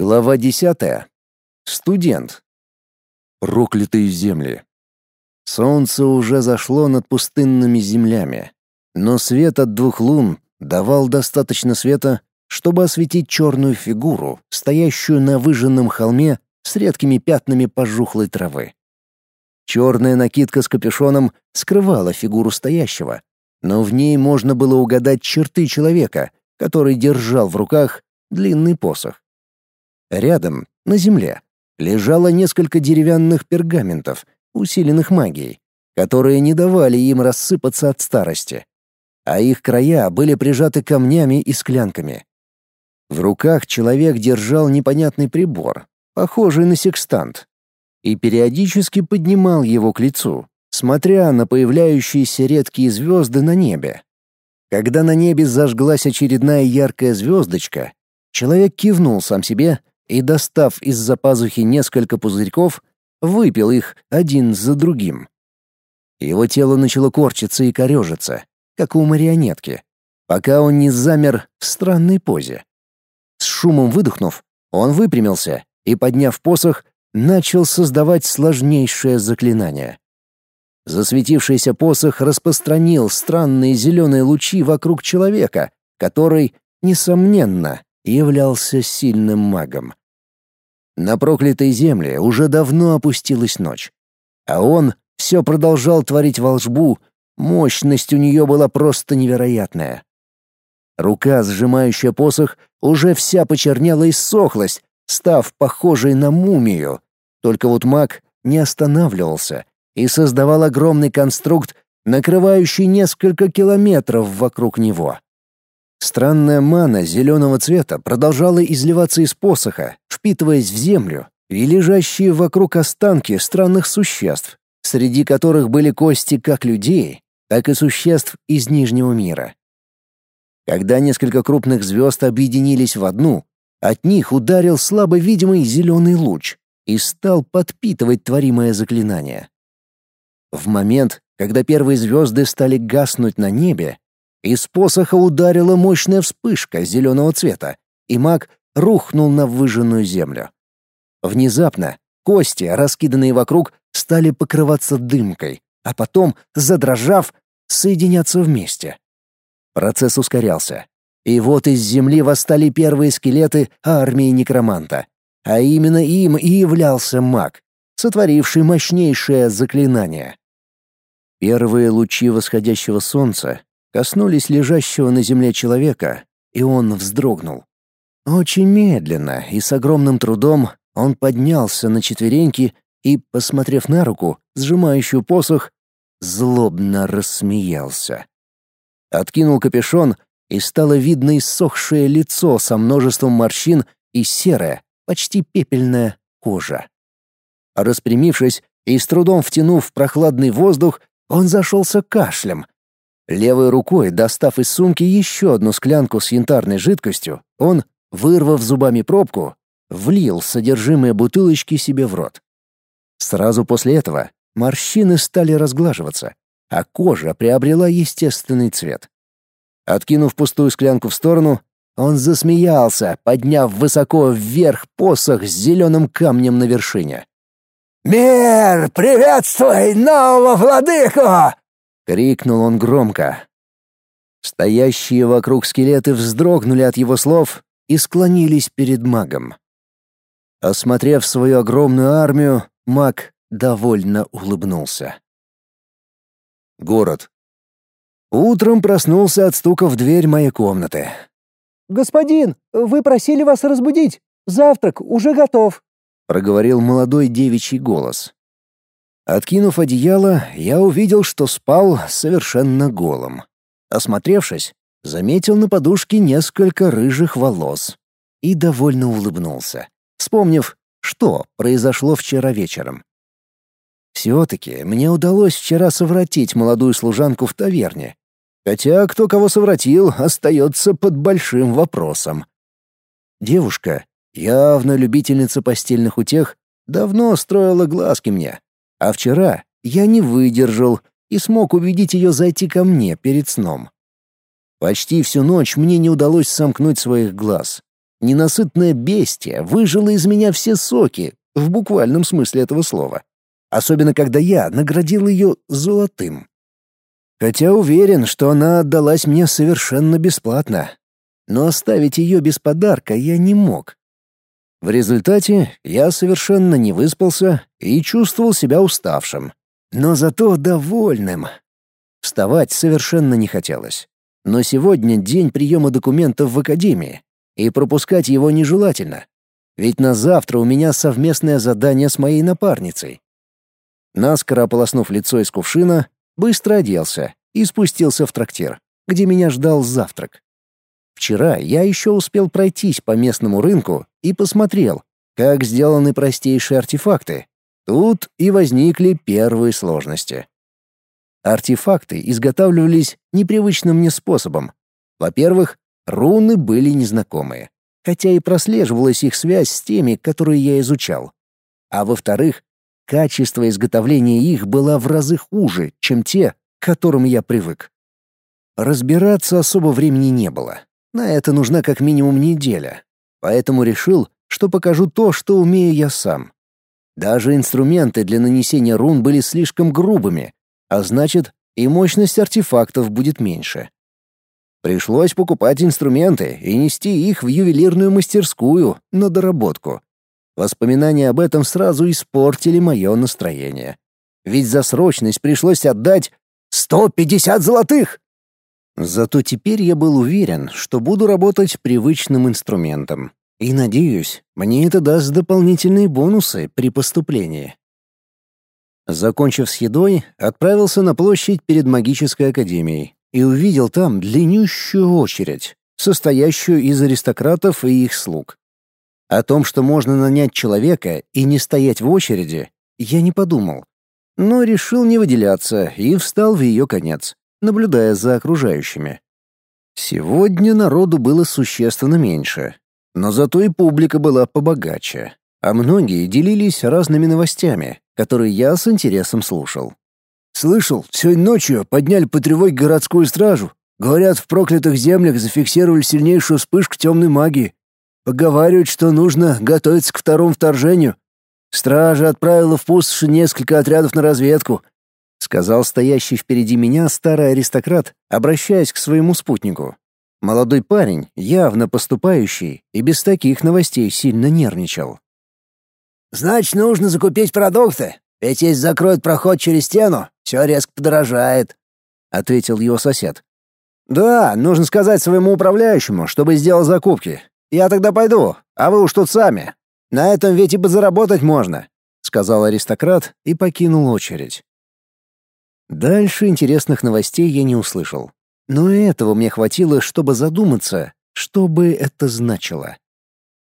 Глава десятая. Студент. Проклятые земли. Солнце уже зашло над пустынными землями, но свет от двух лун давал достаточно света, чтобы осветить черную фигуру, стоящую на выжженном холме с редкими пятнами пожухлой травы. Черная накидка с капюшоном скрывала фигуру стоящего, но в ней можно было угадать черты человека, который держал в руках длинный посох. Рядом, на земле, лежало несколько деревянных пергаментов, усиленных магией, которые не давали им рассыпаться от старости, а их края были прижаты камнями и склянками. В руках человек держал непонятный прибор, похожий на секстант, и периодически поднимал его к лицу, смотря на появляющиеся редкие звезды на небе. Когда на небе зажглась очередная яркая звездочка, человек кивнул сам себе и, достав из-за пазухи несколько пузырьков, выпил их один за другим. Его тело начало корчиться и корежиться, как у марионетки, пока он не замер в странной позе. С шумом выдохнув, он выпрямился и, подняв посох, начал создавать сложнейшее заклинание. Засветившийся посох распространил странные зеленые лучи вокруг человека, который, несомненно, являлся сильным магом. На проклятой земле уже давно опустилась ночь. А он все продолжал творить волшбу, мощность у нее была просто невероятная. Рука, сжимающая посох, уже вся почернела и сохлась, став похожей на мумию. Только вот маг не останавливался и создавал огромный конструкт, накрывающий несколько километров вокруг него. Странная мана зеленого цвета продолжала изливаться из посоха, впитываясь в землю, и лежащие вокруг останки странных существ, среди которых были кости как людей, так и существ из Нижнего мира. Когда несколько крупных звезд объединились в одну, от них ударил слабо видимый зеленый луч и стал подпитывать творимое заклинание. В момент, когда первые звезды стали гаснуть на небе, из посоха ударила мощная вспышка зеленого цвета, и маг рухнул на выжженную землю. Внезапно кости, раскиданные вокруг, стали покрываться дымкой, а потом, задрожав, соединяться вместе. Процесс ускорялся. И вот из земли восстали первые скелеты армии некроманта. А именно им и являлся маг, сотворивший мощнейшее заклинание. Первые лучи восходящего солнца коснулись лежащего на земле человека, и он вздрогнул. Очень медленно и с огромным трудом он поднялся на четвереньки и, посмотрев на руку, сжимающую посох, злобно рассмеялся. Откинул капюшон, и стало видно иссохшее лицо со множеством морщин и серая, почти пепельная кожа. Распрямившись и с трудом втянув прохладный воздух, он зашелся кашлем, Левой рукой, достав из сумки еще одну склянку с янтарной жидкостью, он, вырвав зубами пробку, влил содержимое бутылочки себе в рот. Сразу после этого морщины стали разглаживаться, а кожа приобрела естественный цвет. Откинув пустую склянку в сторону, он засмеялся, подняв высоко вверх посох с зеленым камнем на вершине. «Мир, приветствуй нового владыку! Крикнул он громко. Стоящие вокруг скелеты вздрогнули от его слов и склонились перед магом. Осмотрев свою огромную армию, маг довольно улыбнулся. Город. Утром проснулся от стука в дверь моей комнаты. «Господин, вы просили вас разбудить. Завтрак уже готов», — проговорил молодой девичий голос. Откинув одеяло, я увидел, что спал совершенно голым. Осмотревшись, заметил на подушке несколько рыжих волос и довольно улыбнулся, вспомнив, что произошло вчера вечером. Все-таки мне удалось вчера совратить молодую служанку в таверне, хотя кто кого совратил, остается под большим вопросом. Девушка, явно любительница постельных утех, давно строила глазки мне, а вчера я не выдержал и смог убедить ее зайти ко мне перед сном. Почти всю ночь мне не удалось сомкнуть своих глаз. Ненасытное бестия выжило из меня все соки, в буквальном смысле этого слова. Особенно, когда я наградил ее золотым. Хотя уверен, что она отдалась мне совершенно бесплатно. Но оставить ее без подарка я не мог. В результате я совершенно не выспался и чувствовал себя уставшим, но зато довольным. Вставать совершенно не хотелось. Но сегодня день приема документов в академии, и пропускать его нежелательно. Ведь на завтра у меня совместное задание с моей напарницей. Наскоро ополоснув лицо из кувшина, быстро оделся и спустился в трактир, где меня ждал завтрак. Вчера я еще успел пройтись по местному рынку и посмотрел, как сделаны простейшие артефакты. Тут и возникли первые сложности. Артефакты изготавливались непривычным мне способом. Во-первых, руны были незнакомые, хотя и прослеживалась их связь с теми, которые я изучал. А во-вторых, качество изготовления их было в разы хуже, чем те, к которым я привык. Разбираться особо времени не было. На это нужна как минимум неделя. Поэтому решил, что покажу то, что умею я сам. Даже инструменты для нанесения рун были слишком грубыми, а значит, и мощность артефактов будет меньше. Пришлось покупать инструменты и нести их в ювелирную мастерскую на доработку. Воспоминания об этом сразу испортили мое настроение. Ведь за срочность пришлось отдать 150 золотых! Зато теперь я был уверен, что буду работать привычным инструментом. И надеюсь, мне это даст дополнительные бонусы при поступлении. Закончив с едой, отправился на площадь перед магической академией и увидел там длиннющую очередь, состоящую из аристократов и их слуг. О том, что можно нанять человека и не стоять в очереди, я не подумал, но решил не выделяться и встал в ее конец, наблюдая за окружающими. Сегодня народу было существенно меньше, но зато и публика была побогаче, а многие делились разными новостями, которые я с интересом слушал. «Слышал, сегодня ночью подняли по тревоге городскую стражу. Говорят, в проклятых землях зафиксировали сильнейшую вспышку темной магии. Поговаривают, что нужно готовиться к второму вторжению. Стража отправила в пустоши несколько отрядов на разведку», — сказал стоящий впереди меня старый аристократ, обращаясь к своему спутнику. Молодой парень, явно поступающий, и без таких новостей сильно нервничал. «Значит, нужно закупить продукты, ведь если закроют проход через стену, все резко подорожает», — ответил его сосед. «Да, нужно сказать своему управляющему, чтобы сделал закупки. Я тогда пойду, а вы уж тут сами. На этом ведь и подзаработать можно», — сказал аристократ и покинул очередь. Дальше интересных новостей я не услышал. Но этого мне хватило, чтобы задуматься, что бы это значило.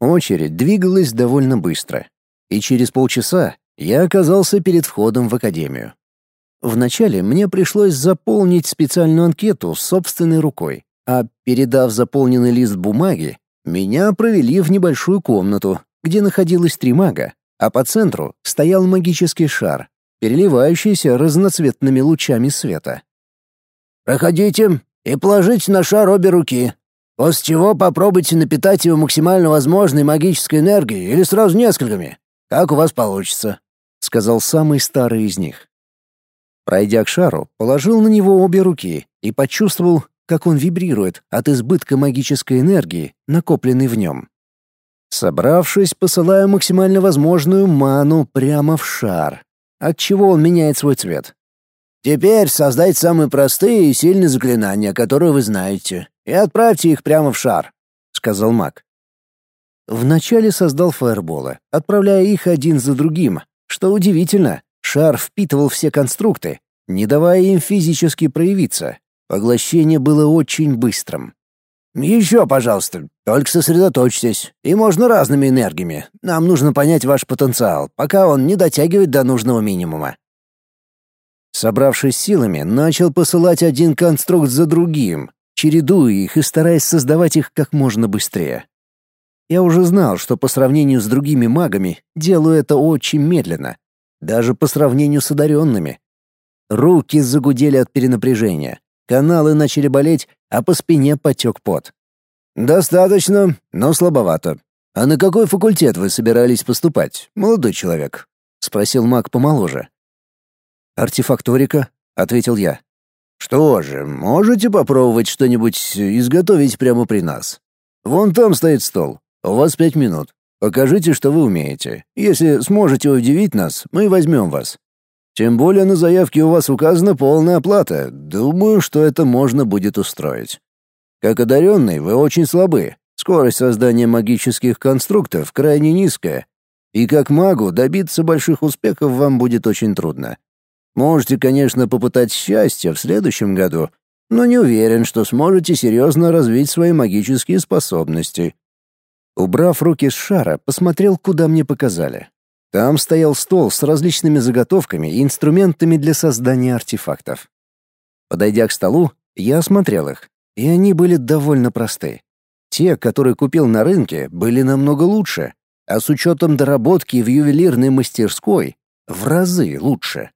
Очередь двигалась довольно быстро, и через полчаса я оказался перед входом в академию. Вначале мне пришлось заполнить специальную анкету собственной рукой, а передав заполненный лист бумаги, меня провели в небольшую комнату, где находилось три мага, а по центру стоял магический шар, переливающийся разноцветными лучами света. «Проходите и положите на шар обе руки, после чего попробуйте напитать его максимально возможной магической энергией или сразу несколькими, как у вас получится», — сказал самый старый из них. Пройдя к шару, положил на него обе руки и почувствовал, как он вибрирует от избытка магической энергии, накопленной в нем. Собравшись, посылаю максимально возможную ману прямо в шар, от чего он меняет свой цвет. Теперь создайте самые простые и сильные заклинания, которые вы знаете, и отправьте их прямо в шар», — сказал маг. Вначале создал фаерболы, отправляя их один за другим. Что удивительно, шар впитывал все конструкты, не давая им физически проявиться. Поглощение было очень быстрым. «Еще, пожалуйста, только сосредоточьтесь, и можно разными энергиями. Нам нужно понять ваш потенциал, пока он не дотягивает до нужного минимума», Собравшись силами, начал посылать один конструкт за другим, чередуя их и стараясь создавать их как можно быстрее. Я уже знал, что по сравнению с другими магами делаю это очень медленно, даже по сравнению с одаренными. Руки загудели от перенапряжения, каналы начали болеть, а по спине потек пот. «Достаточно, но слабовато. А на какой факультет вы собирались поступать, молодой человек?» — спросил маг помоложе. «Артефакторика», — ответил я. «Что же, можете попробовать что-нибудь изготовить прямо при нас? Вон там стоит стол. У вас пять минут. Покажите, что вы умеете. Если сможете удивить нас, мы возьмем вас. Тем более на заявке у вас указана полная оплата. Думаю, что это можно будет устроить. Как одаренный, вы очень слабы. Скорость создания магических конструктов крайне низкая. И как магу добиться больших успехов вам будет очень трудно. Можете, конечно, попытать счастье в следующем году, но не уверен, что сможете серьезно развить свои магические способности. Убрав руки с шара, посмотрел, куда мне показали. Там стоял стол с различными заготовками и инструментами для создания артефактов. Подойдя к столу, я осмотрел их, и они были довольно просты. Те, которые купил на рынке, были намного лучше, а с учетом доработки в ювелирной мастерской — в разы лучше.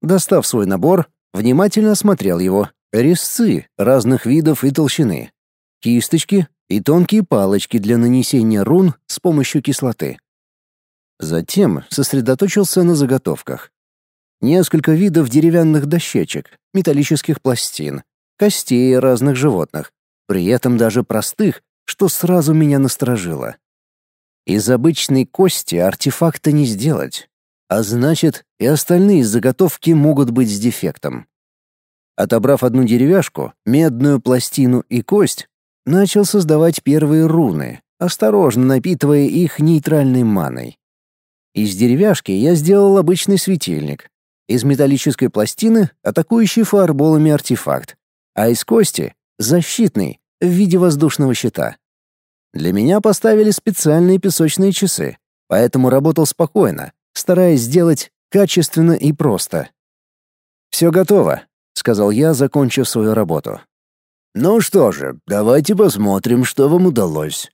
Достав свой набор, внимательно осмотрел его. Резцы разных видов и толщины, кисточки и тонкие палочки для нанесения рун с помощью кислоты. Затем сосредоточился на заготовках. Несколько видов деревянных дощечек, металлических пластин, костей разных животных, при этом даже простых, что сразу меня насторожило. Из обычной кости артефакта не сделать, а значит, и остальные заготовки могут быть с дефектом. Отобрав одну деревяшку, медную пластину и кость, начал создавать первые руны, осторожно напитывая их нейтральной маной. Из деревяшки я сделал обычный светильник. Из металлической пластины — атакующий фаерболами артефакт. А из кости — защитный, в виде воздушного щита. Для меня поставили специальные песочные часы, поэтому работал спокойно, стараясь сделать качественно и просто. «Все готово», — сказал я, закончив свою работу. «Ну что же, давайте посмотрим, что вам удалось.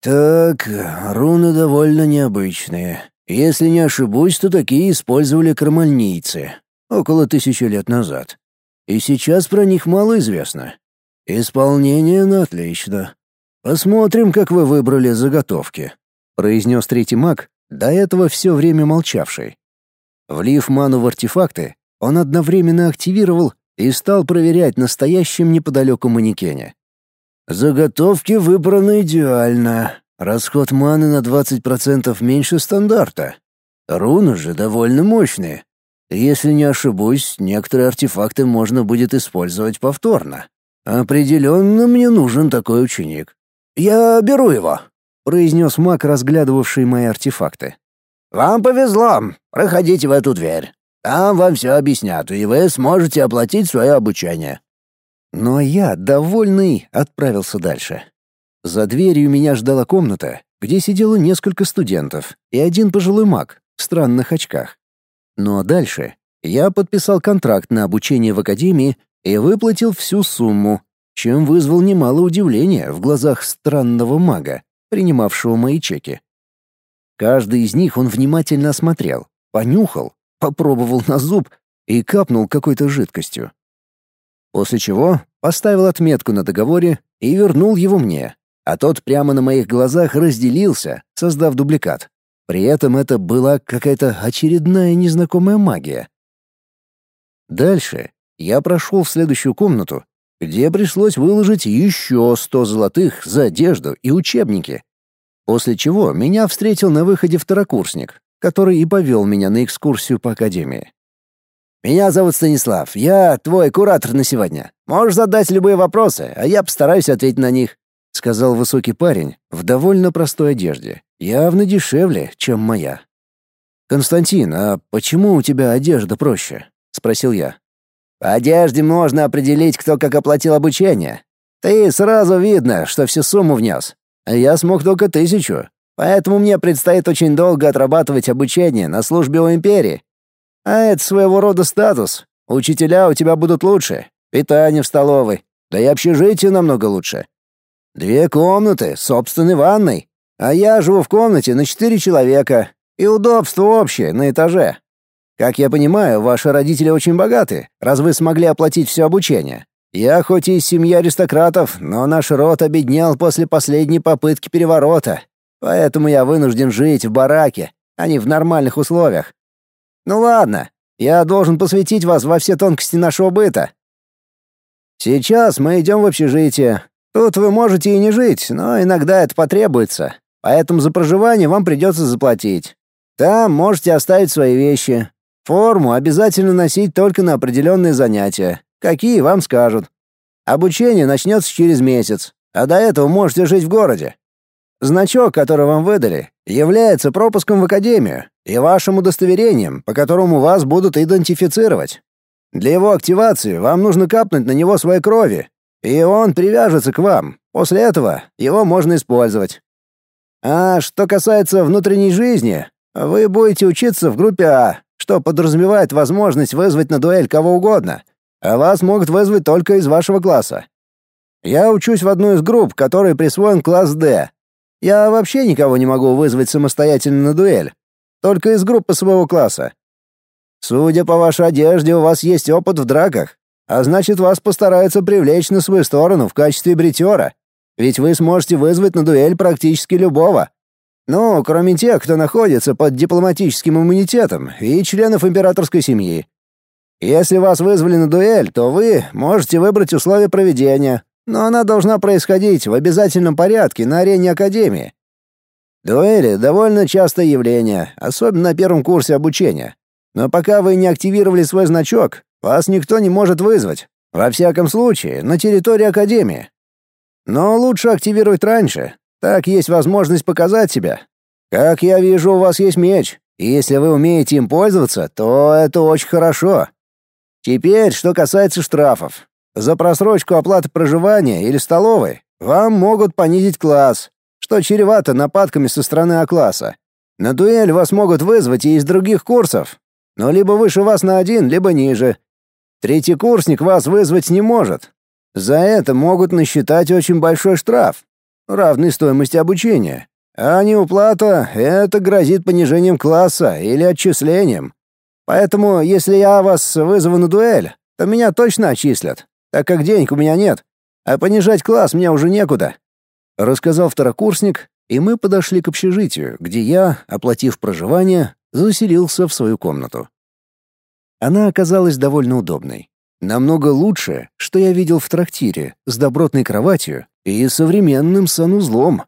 Так, руны довольно необычные. Если не ошибусь, то такие использовали кармальнийцы около тысячи лет назад. И сейчас про них мало известно. Исполнение на отлично. Посмотрим, как вы выбрали заготовки», — произнес третий маг, до этого все время молчавший. Влив ману в артефакты, он одновременно активировал и стал проверять на стоящем неподалеку манекене. «Заготовки выбраны идеально. Расход маны на 20% меньше стандарта. Руны же довольно мощные. Если не ошибусь, некоторые артефакты можно будет использовать повторно. Определенно мне нужен такой ученик. Я беру его», — произнес маг, разглядывавший мои артефакты. «Вам повезло. Проходите в эту дверь. Там вам все объяснят, и вы сможете оплатить свое обучение». Но я, довольный, отправился дальше. За дверью меня ждала комната, где сидело несколько студентов и один пожилой маг в странных очках. Ну а дальше я подписал контракт на обучение в академии и выплатил всю сумму, чем вызвал немало удивления в глазах странного мага, принимавшего мои чеки. Каждый из них он внимательно осмотрел, понюхал, попробовал на зуб и капнул какой-то жидкостью. После чего поставил отметку на договоре и вернул его мне, а тот прямо на моих глазах разделился, создав дубликат. При этом это была какая-то очередная незнакомая магия. Дальше я прошел в следующую комнату, где пришлось выложить еще сто золотых за одежду и учебники. После чего меня встретил на выходе второкурсник, который и повел меня на экскурсию по академии. «Меня зовут Станислав, я твой куратор на сегодня. Можешь задать любые вопросы, а я постараюсь ответить на них сказал высокий парень в довольно простой одежде, явно дешевле, чем моя. Константин, а почему у тебя одежда проще? спросил я. По одежде можно определить, кто как оплатил обучение. Ты сразу видно, что всю сумму внес. А я смог только тысячу. Поэтому мне предстоит очень долго отрабатывать обучение на службе у империи. А это своего рода статус. Учителя у тебя будут лучше, питание в столовой, да и общежитие намного лучше. Две комнаты, собственной ванной. А я живу в комнате на четыре человека. И удобство общее, на этаже. Как я понимаю, ваши родители очень богаты, раз вы смогли оплатить все обучение. Я хоть и из семьи аристократов, но наш род обеднял после последней попытки переворота, поэтому я вынужден жить в бараке, а не в нормальных условиях. Ну ладно, я должен посвятить вас во все тонкости нашего быта. Сейчас мы идем в общежитие. Тут вы можете и не жить, но иногда это потребуется, поэтому за проживание вам придется заплатить. Там можете оставить свои вещи. Форму обязательно носить только на определенные занятия, какие вам скажут. Обучение начнется через месяц, а до этого можете жить в городе. Значок, который вам выдали, является пропуском в академию и вашим удостоверением, по которому вас будут идентифицировать. Для его активации вам нужно капнуть на него своей крови, и он привяжется к вам. После этого его можно использовать. А что касается внутренней жизни, вы будете учиться в группе А, что подразумевает возможность вызвать на дуэль кого угодно, а вас могут вызвать только из вашего класса. Я учусь в одной из групп, которой присвоен класс D. Я вообще никого не могу вызвать самостоятельно на дуэль, только из группы своего класса. Судя по вашей одежде, у вас есть опыт в драках, а значит, вас постараются привлечь на свою сторону в качестве бритера, ведь вы сможете вызвать на дуэль практически любого. Ну, кроме тех, кто находится под дипломатическим иммунитетом и членов императорской семьи. Если вас вызвали на дуэль, то вы можете выбрать условия проведения, но она должна происходить в обязательном порядке на арене Академии. Дуэли — довольно частое явление, особенно на первом курсе обучения. Но пока вы не активировали свой значок, вас никто не может вызвать. Во всяком случае, на территории Академии. Но лучше активировать раньше, так есть возможность показать себя. Как я вижу, у вас есть меч, и если вы умеете им пользоваться, то это очень хорошо. Теперь, что касается штрафов. За просрочку оплаты проживания или столовой вам могут понизить класс, что чревато нападками со стороны А-класса. На дуэль вас могут вызвать и из других курсов, но либо выше вас на один, либо ниже. Третий курсник вас вызвать не может. За это могут насчитать очень большой штраф равной стоимости обучения, а неуплата — это грозит понижением класса или отчислением. Поэтому, если я вас вызову на дуэль, то меня точно отчислят, так как денег у меня нет, а понижать класс мне уже некуда», — рассказал второкурсник, и мы подошли к общежитию, где я, оплатив проживание, заселился в свою комнату. Она оказалась довольно удобной. Намного лучше, что я видел в трактире, с добротной кроватью и современным санузлом.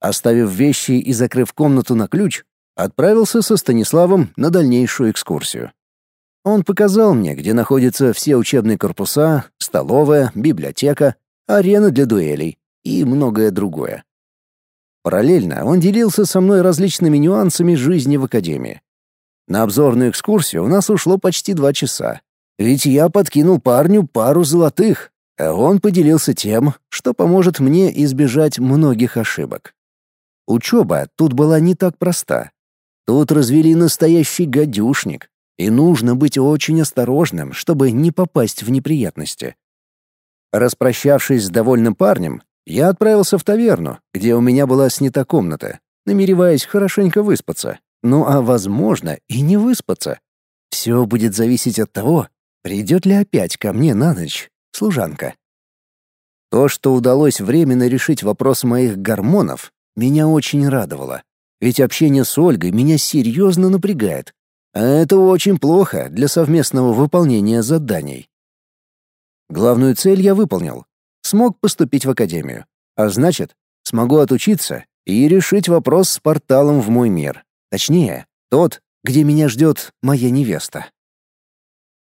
Оставив вещи и закрыв комнату на ключ, отправился со Станиславом на дальнейшую экскурсию. Он показал мне, где находятся все учебные корпуса, столовая, библиотека, арена для дуэлей и многое другое. Параллельно он делился со мной различными нюансами жизни в академии. На обзорную экскурсию у нас ушло почти два часа, ведь я подкинул парню пару золотых, а он поделился тем, что поможет мне избежать многих ошибок. Учеба тут была не так проста. Тут развели настоящий гадюшник, и нужно быть очень осторожным, чтобы не попасть в неприятности. Распрощавшись с довольным парнем, я отправился в таверну, где у меня была снята комната, намереваясь хорошенько выспаться. Ну а возможно и не выспаться. Все будет зависеть от того, придет ли опять ко мне на ночь служанка. То, что удалось временно решить вопрос моих гормонов, меня очень радовало. Ведь общение с Ольгой меня серьезно напрягает. А это очень плохо для совместного выполнения заданий. Главную цель я выполнил. Смог поступить в академию. А значит, смогу отучиться и решить вопрос с порталом в мой мир. Точнее, тот, где меня ждет моя невеста.